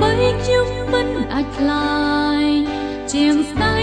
បីខ្ញុំមិនអាចខ្លាយជាងស្ដាយ